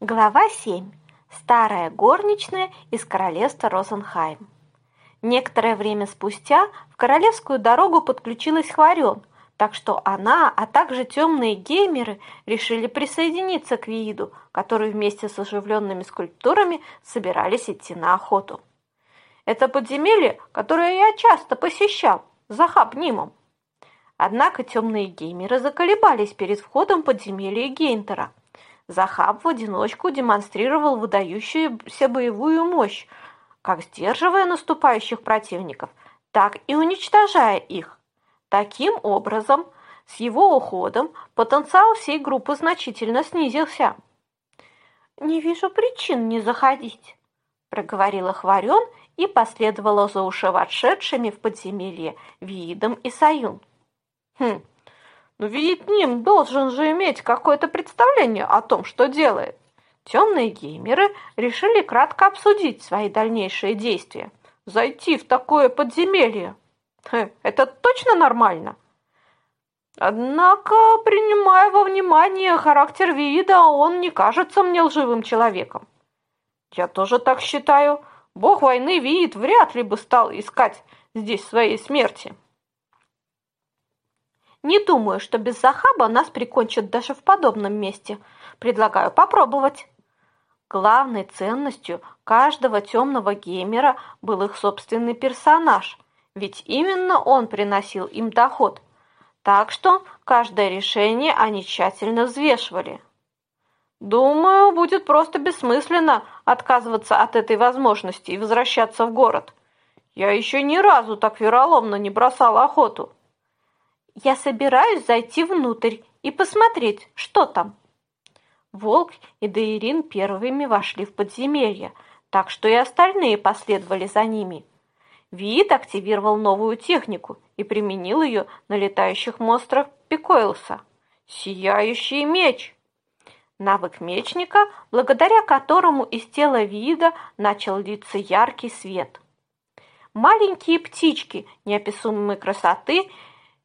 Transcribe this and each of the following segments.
Глава 7. Старая горничная из королевства Розенхайм. Некоторое время спустя в королевскую дорогу подключилась Хварен, так что она, а также темные геймеры решили присоединиться к Вииду, которые вместе с оживленными скульптурами собирались идти на охоту. Это подземелье, которое я часто посещал, за Хабнимом. Однако темные геймеры заколебались перед входом подземелья Гейнтера – Захаб в одиночку демонстрировал выдающуюся боевую мощь, как сдерживая наступающих противников, так и уничтожая их. Таким образом, с его уходом потенциал всей группы значительно снизился. «Не вижу причин не заходить», – проговорила Хварен и последовала за ушевошедшими в подземелье Виидом и Саюн. «Хм, но ведь ним должен же иметь какое-то представление о том, что делает. Темные геймеры решили кратко обсудить свои дальнейшие действия. Зайти в такое подземелье. Это точно нормально? Однако, принимая во внимание характер вида, он не кажется мне лживым человеком. Я тоже так считаю. Бог войны видит, вряд ли бы стал искать здесь своей смерти. Не думаю, что без Захаба нас прикончат даже в подобном месте. Предлагаю попробовать. Главной ценностью каждого темного геймера был их собственный персонаж, ведь именно он приносил им доход. Так что каждое решение они тщательно взвешивали. Думаю, будет просто бессмысленно отказываться от этой возможности и возвращаться в город. Я еще ни разу так вероломно не бросал охоту. Я собираюсь зайти внутрь и посмотреть, что там. Волк и Дейрин первыми вошли в подземелье, так что и остальные последовали за ними. Виит активировал новую технику и применил ее на летающих монстрах Пикойлса. Сияющий меч! Навык мечника, благодаря которому из тела Виида начал литься яркий свет. Маленькие птички неописуемой красоты –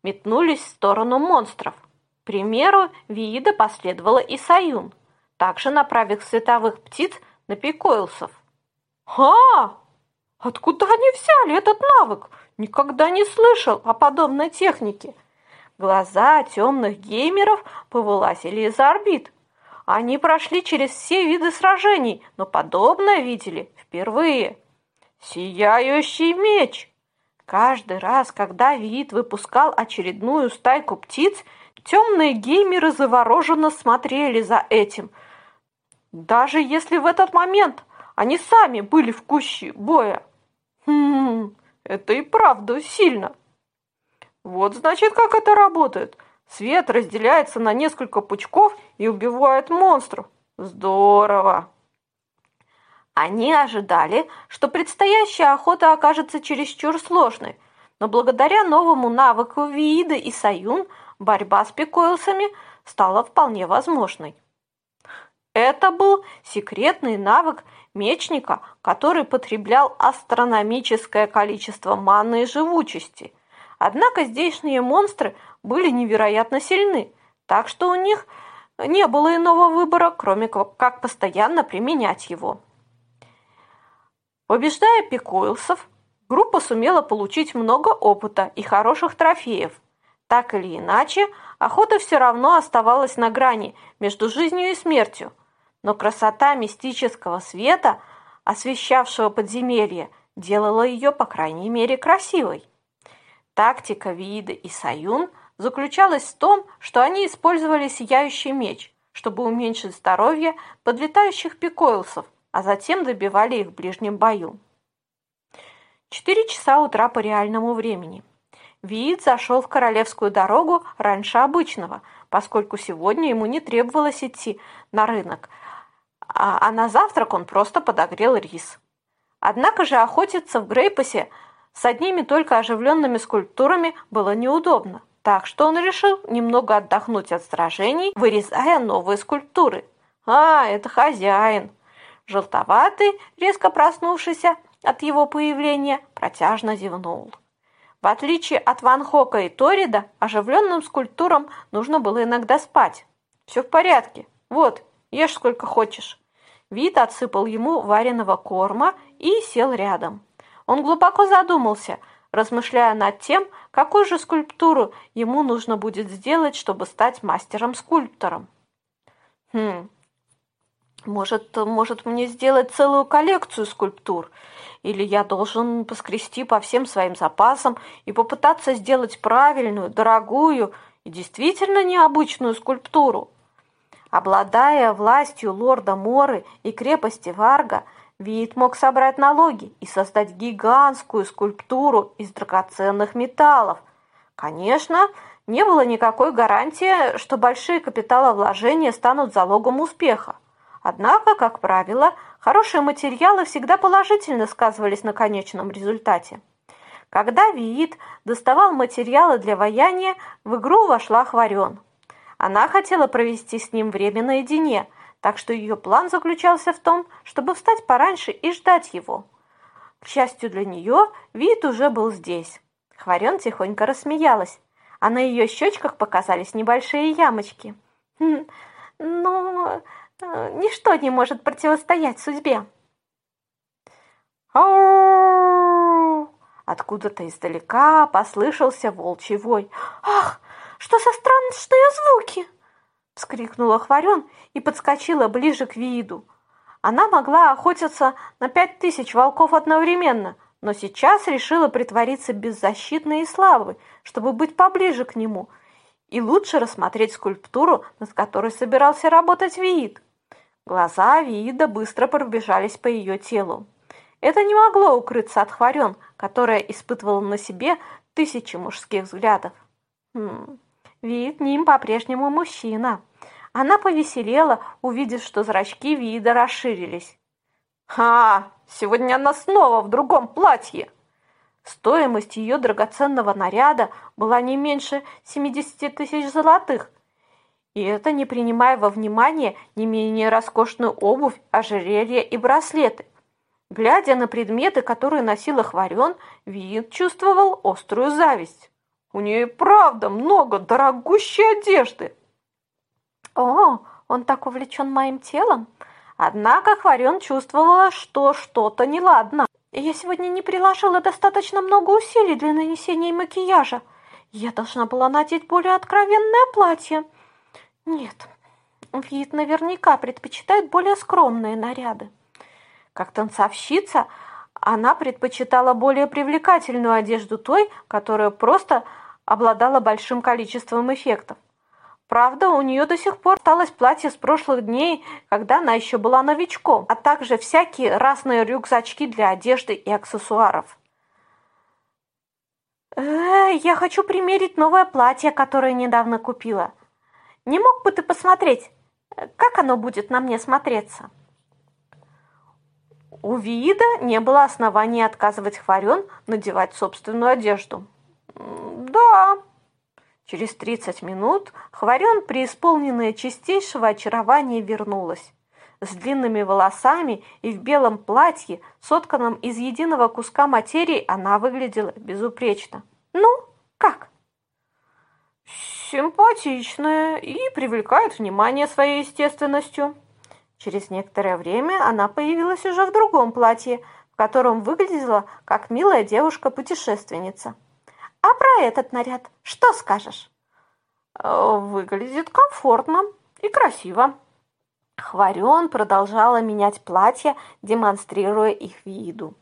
метнулись в сторону монстров. К примеру Виида последовала и Саюн, также направив световых птиц на пикойлсов. «Ха! Откуда они взяли этот навык? Никогда не слышал о подобной технике!» Глаза темных геймеров повылазили из орбит. Они прошли через все виды сражений, но подобное видели впервые. «Сияющий меч!» Каждый раз, когда Виит выпускал очередную стайку птиц, темные геймеры завороженно смотрели за этим. Даже если в этот момент они сами были в куще боя. Хм, это и правда сильно. Вот значит, как это работает. Свет разделяется на несколько пучков и убивает монстров. Здорово! Они ожидали, что предстоящая охота окажется чересчур сложной, но благодаря новому навыку Виида и Саюн борьба с пикойлсами стала вполне возможной. Это был секретный навык мечника, который потреблял астрономическое количество маны и живучести. Однако здешние монстры были невероятно сильны, так что у них не было иного выбора, кроме как постоянно применять его. Побеждая пикойлсов, группа сумела получить много опыта и хороших трофеев. Так или иначе, охота все равно оставалась на грани между жизнью и смертью, но красота мистического света, освещавшего подземелье, делала ее, по крайней мере, красивой. Тактика Вида и Саюн заключалась в том, что они использовали сияющий меч, чтобы уменьшить здоровье подлетающих пикойлсов – а затем добивали их в ближнем бою. Четыре часа утра по реальному времени. Виит зашел в королевскую дорогу раньше обычного, поскольку сегодня ему не требовалось идти на рынок, а, а на завтрак он просто подогрел рис. Однако же охотиться в Грейпасе с одними только оживленными скульптурами было неудобно, так что он решил немного отдохнуть от сражений, вырезая новые скульптуры. «А, это хозяин!» Желтоватый, резко проснувшийся от его появления, протяжно зевнул. В отличие от Ван Хока и Торида, оживленным скульптурам нужно было иногда спать. «Все в порядке. Вот, ешь сколько хочешь», Вид отсыпал ему вареного корма и сел рядом. Он глубоко задумался, размышляя над тем, какую же скульптуру ему нужно будет сделать, чтобы стать мастером-скульптором. Хм, может, может мне сделать целую коллекцию скульптур? Или я должен поскрести по всем своим запасам и попытаться сделать правильную, дорогую и действительно необычную скульптуру? Обладая властью лорда Моры и крепости Варга, Вид мог собрать налоги и создать гигантскую скульптуру из драгоценных металлов. Конечно, не было никакой гарантии, что большие капиталовложения станут залогом успеха. Однако, как правило, хорошие материалы всегда положительно сказывались на конечном результате. Когда Виит доставал материалы для ваяния, в игру вошла Хварен. Она хотела провести с ним время наедине, так что ее план заключался в том, чтобы встать пораньше и ждать его. К счастью для нее, Виит уже был здесь. Хварен тихонько рассмеялась, а на ее щечках показались небольшие ямочки. «Хм, «Ну, ничто не может противостоять судьбе. Откуда-то издалека послышался волчий вой. «Ах, что за странные звуки!» Вскрикнула Хварен и подскочила ближе к виду. Она могла охотиться на пять тысяч волков одновременно, но сейчас решила притвориться беззащитной и слабой, чтобы быть поближе к нему и лучше рассмотреть скульптуру, над которой собирался работать Виит. Глаза Виида быстро пробежались по ее телу. Это не могло укрыться от Хварен, которая испытывала на себе тысячи мужских взглядов. Хм, Виид ним по-прежнему мужчина. Она повеселела, увидев, что зрачки Виида расширились. «Ха! Сегодня она снова в другом платье!» Стоимость ее драгоценного наряда была не меньше 70 тысяч золотых, и это не принимая во внимание не менее роскошную обувь, ожерелья и браслеты. Глядя на предметы, которые носила Хварен, Виит чувствовал острую зависть. У нее правда много дорогущей одежды. О, он так увлечен моим телом. Однако Хварен чувствовала, что что-то неладно. Я сегодня не приложила достаточно много усилий для нанесения макияжа. Я должна была надеть более откровенное платье. Нет, вид наверняка предпочитает более скромные наряды. Как танцовщица, она предпочитала более привлекательную одежду той, которая просто обладала большим количеством эффектов. Правда, у нее до сих пор осталось платье с прошлых дней, когда она еще была новичком, а также всякие разные рюкзачки для одежды и аксессуаров. «Э, «Я хочу примерить новое платье, которое недавно купила», не мог бы ты посмотреть, как оно будет на мне смотреться?» У Виида не было оснований отказывать Хварен надевать собственную одежду. «Да». Через тридцать минут Хварен, преисполненная чистейшего очарования, вернулась. С длинными волосами и в белом платье, сотканном из единого куска материи, она выглядела безупречно. «Ну, как?» Симпатичная и привлекает внимание своей естественностью. Через некоторое время она появилась уже в другом платье, в котором выглядела как милая девушка-путешественница. А про этот наряд что скажешь? Э, выглядит комфортно и красиво. Хварен продолжала менять платья, демонстрируя их виду.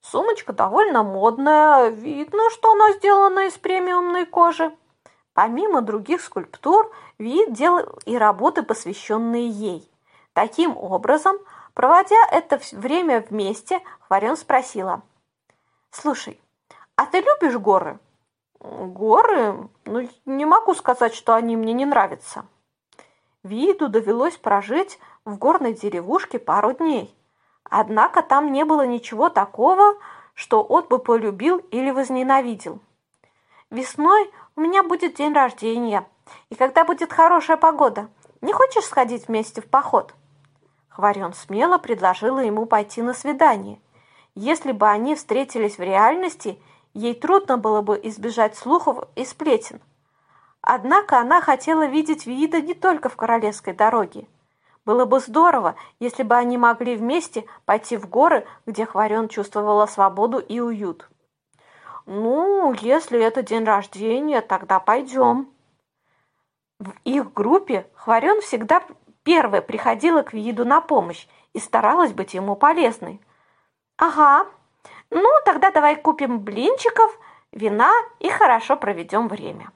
Сумочка довольно модная, видно, что она сделана из премиумной кожи. Помимо других скульптур, Вид делал и работы, посвященные ей. Таким образом, проводя это время вместе, Хварен спросила. «Слушай, а ты любишь горы?» «Горы? Ну, не могу сказать, что они мне не нравятся». Виду довелось прожить в горной деревушке пару дней. Однако там не было ничего такого, что он бы полюбил или возненавидел. Весной у меня будет день рождения, и когда будет хорошая погода, не хочешь сходить вместе в поход?» Хварен смело предложила ему пойти на свидание. Если бы они встретились в реальности, ей трудно было бы избежать слухов и сплетен. Однако она хотела видеть вида не только в королевской дороге. Было бы здорово, если бы они могли вместе пойти в горы, где Хварен чувствовала свободу и уют. Ну, если это день рождения, тогда пойдем. В их группе Хварен всегда первая приходила к виду на помощь и старалась быть ему полезной. Ага, ну тогда давай купим блинчиков, вина и хорошо проведем время.